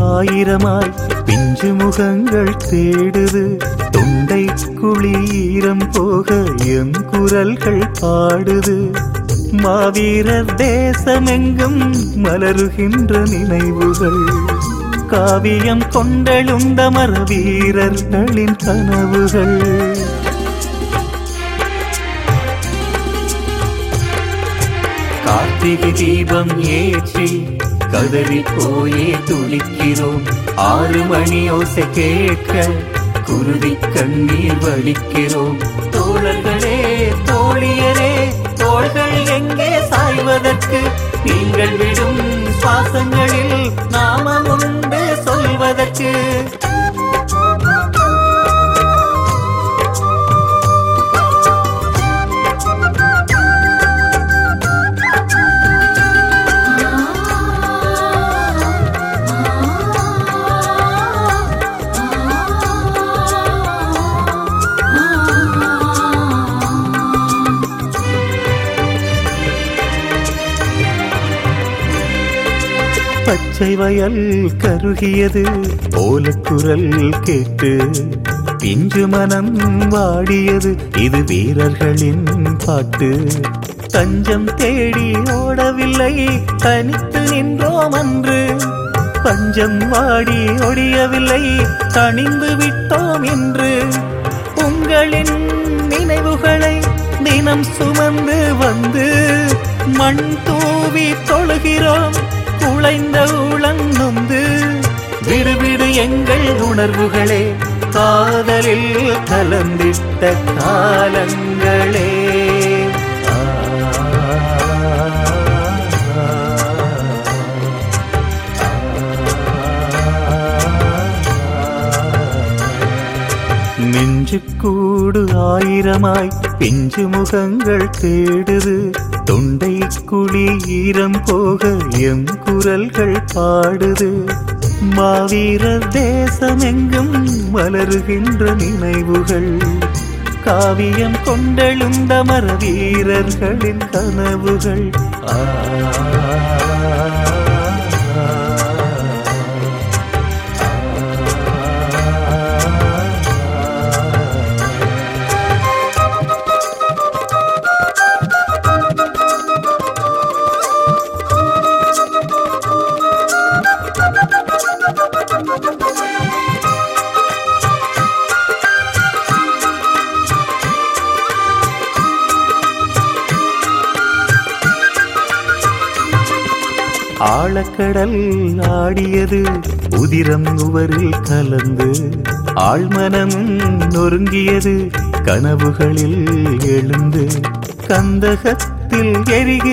ஆயிரமாய் பிஞ்சு முகங்கள் தேடுது. தொண்டை குளீரம் போக எம் குரல்கள் பாடுது. மாவீரர் தேசமெங்கும் மலருகின்ற நினைவுகள். காவியம் கொண்டெழுந்த மர வீரர்களின் கனவுகள். கார்த்திகை தீபம் ஏற்றி கதறி போயே துளிக்கிறோம். ஆறு மணி ஓசை கேட்க குருவி கண்ணீர் வலிக்கிறோம். தோழர்களே தோழியரே தோள்கள் எங்கே சாய்வதற்கு? நீங்கள் விடும் சுவாசங்களில் நாமம் உண்டு சொல்வதற்கு. பச்சை வயல் கருகியது ஓலக்குரல் கேட்டு பிஞ்சு மனம் வாடியது இது வீரர்களின் பாட்டு. தஞ்சம் தேடி ஓடவில்லை தனித்து நின்றோம் அன்று. பஞ்சம் வாடி ஒடியவில்லை தணிந்து விட்டோம் என்று உங்களின் நினைவுகளை தினம் சுமந்து வந்து மண் தூவி தொழுகிறோம். குழைந்த உளநொந்து விடுவிடு எங்கள் உணர்வுகளே. காதலில் கலந்திட்ட காலங்களே. ஆ, நெஞ்சுக்கூடு ஆயிரமாய் பிஞ்சு முகங்கள் தேடுது. தொண்டை குழி ஈரம் போக எம் குரல்கள் பாடுது. மாவீரர் தேசமெங்கும் வளருகின்ற நினைவுகள். காவியம் கொண்டெழுந்த மர வீரர்களின் கனவுகள். ஆ. ஆழக்கடல் ஆடியது உதிரம் உவரில் கலந்து ஆழ்மனம் நொறுங்கியது கனவுகளில் எழுந்து கந்தகத்தில் எரிகிற